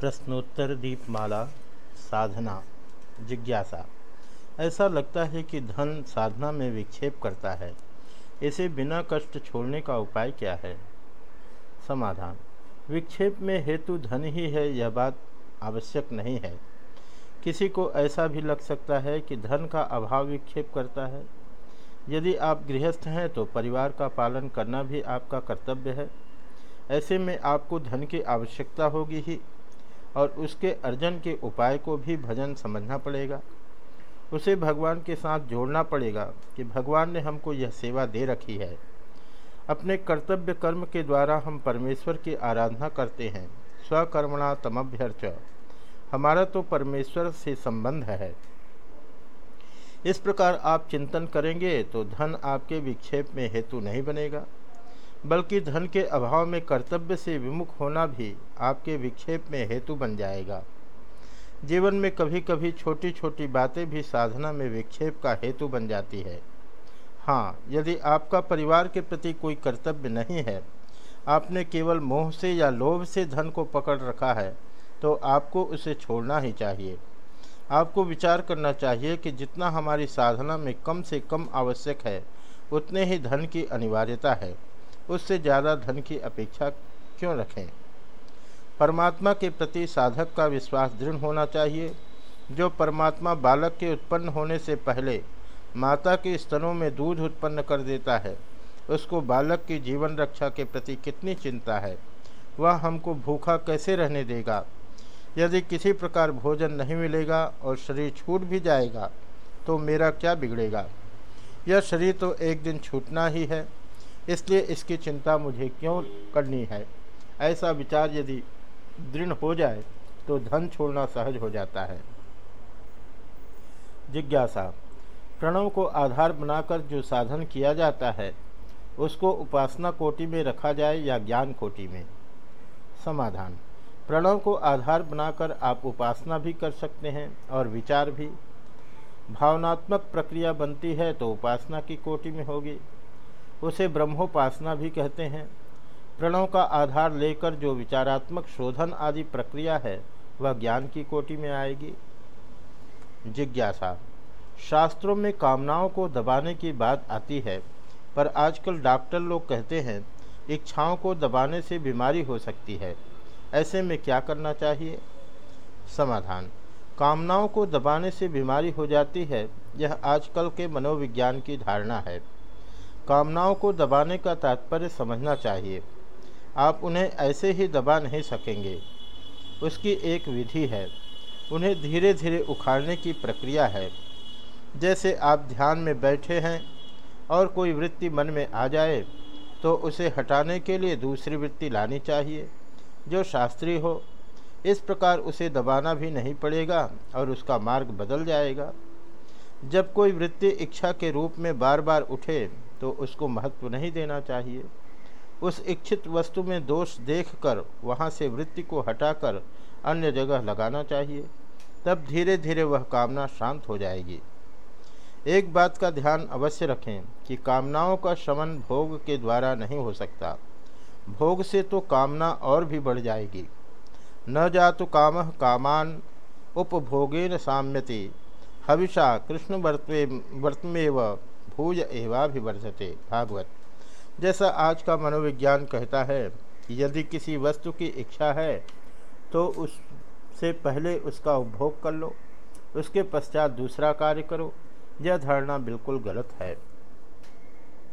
प्रश्नोत्तर दीपमाला, साधना, जिज्ञासा। ऐसा लगता है कि धन साधना में विक्षेप करता है। इसे बिना कष्ट छोड़ने का उपाय क्या है? समाधान। विक्षेप में हेतु धन ही है, यह बात आवश्यक नहीं है। किसी को ऐसा भी लग सकता है कि धन का अभाव विक्षेप करता है। यदि आप गृहस्थ हैं तो परिवार का पालन करना भी आपका कर्तव्य है। ऐसे में आपको धन की आवश्यकता होगी ही। और उसके अर्जन के उपाय को भी भजन समझना पड़ेगा। उसे भगवान के साथ जोड़ना पड़ेगा कि भगवान ने हमको यह सेवा दे रखी है। अपने कर्तव्य कर्म के द्वारा हम परमेश्वर की आराधना करते हैं। स्वकर्मणा तमभ्यर्च। हमारा तो परमेश्वर से संबंध है। इस प्रकार आप चिंतन करेंगे तो धन आपके विक्षेप में हेतु नहीं बनेगा। बल्कि धन के अभाव में कर्तव्य से विमुख होना भी आपके विक्षेप में हेतु बन जाएगा। जीवन में कभी कभी छोटी छोटी बातें भी साधना में विक्षेप का हेतु बन जाती है। हाँ यदि आपका परिवार के प्रति कोई कर्तव्य नहीं है, आपने केवल मोह से या लोभ से धन को पकड़ रखा है तो आपको उसे छोड़ना ही चाहिए। आपको विचार करना चाहिए कि जितना हमारी साधना में कम से कम आवश्यक है, उतने ही धन की अनिवार्यता है। उससे ज़्यादा धन की अपेक्षा क्यों रखें? परमात्मा के प्रति साधक का विश्वास दृढ़ होना चाहिए। जो परमात्मा बालक के उत्पन्न होने से पहले माता के स्तनों में दूध उत्पन्न कर देता है, उसको बालक की जीवन रक्षा के प्रति कितनी चिंता है, वह हमको भूखा कैसे रहने देगा? यदि किसी प्रकार भोजन नहीं मिलेगा और शरीर छूट भी जाएगा तो मेरा क्या बिगड़ेगा? यह शरीर तो एक दिन छूटना ही है। इसलिए इसकी चिंता मुझे क्यों करनी है? ऐसा विचार यदि दृढ़ हो जाए तो धन छोड़ना सहज हो जाता है। जिज्ञासा। प्रणव को आधार बनाकर जो साधन किया जाता है, उसको उपासना कोटि में रखा जाए या ज्ञान कोटि में। समाधान। प्रणव को आधार बनाकर आप उपासना भी कर सकते हैं और विचार भी। भावनात्मक प्रक्रिया बनती है तो उपासना की कोटि में होगी। उसे ब्रह्मोपासना भी कहते हैं। प्रणव का आधार लेकर जो विचारात्मक शोधन आदि प्रक्रिया है, वह ज्ञान की कोटि में आएगी। जिज्ञासा। शास्त्रों में कामनाओं को दबाने की बात आती है, पर आजकल डॉक्टर लोग कहते हैं, इच्छाओं को दबाने से बीमारी हो सकती है। ऐसे में क्या करना चाहिए? समाधान। कामनाओं को दबाने से बीमारी हो जाती है, यह आजकल के मनोविज्ञान की धारणा है। कामनाओं को दबाने का तात्पर्य समझना चाहिए। आप उन्हें ऐसे ही दबा नहीं सकेंगे। उसकी एक विधि है। उन्हें धीरे धीरे उखाड़ने की प्रक्रिया है। जैसे आप ध्यान में बैठे हैं और कोई वृत्ति मन में आ जाए तो उसे हटाने के लिए दूसरी वृत्ति लानी चाहिए, जो शास्त्रीय हो। इस प्रकार उसे दबाना भी नहीं पड़ेगा और उसका मार्ग बदल जाएगा। जब कोई वृत्ति इच्छा के रूप में बार बार उठे तो उसको महत्व नहीं देना चाहिए। उस इच्छित वस्तु में दोष देखकर, वहाँ से वृत्ति को हटाकर अन्य जगह लगाना चाहिए। तब धीरे धीरे वह कामना शांत हो जाएगी। एक बात का ध्यान अवश्य रखें कि कामनाओं का शमन भोग के द्वारा नहीं हो सकता। भोग से तो कामना और भी बढ़ जाएगी। न जातु काम कामान उपभोगेन साम्यति। हविषा कृष्ण वर्तमेव भूज एवाभिवर्धते भागवत। जैसा आज का मनोविज्ञान कहता है कि यदि किसी वस्तु की इच्छा है तो उससे पहले उसका उपभोग कर लो, उसके पश्चात दूसरा कार्य करो। यह धारणा बिल्कुल गलत है।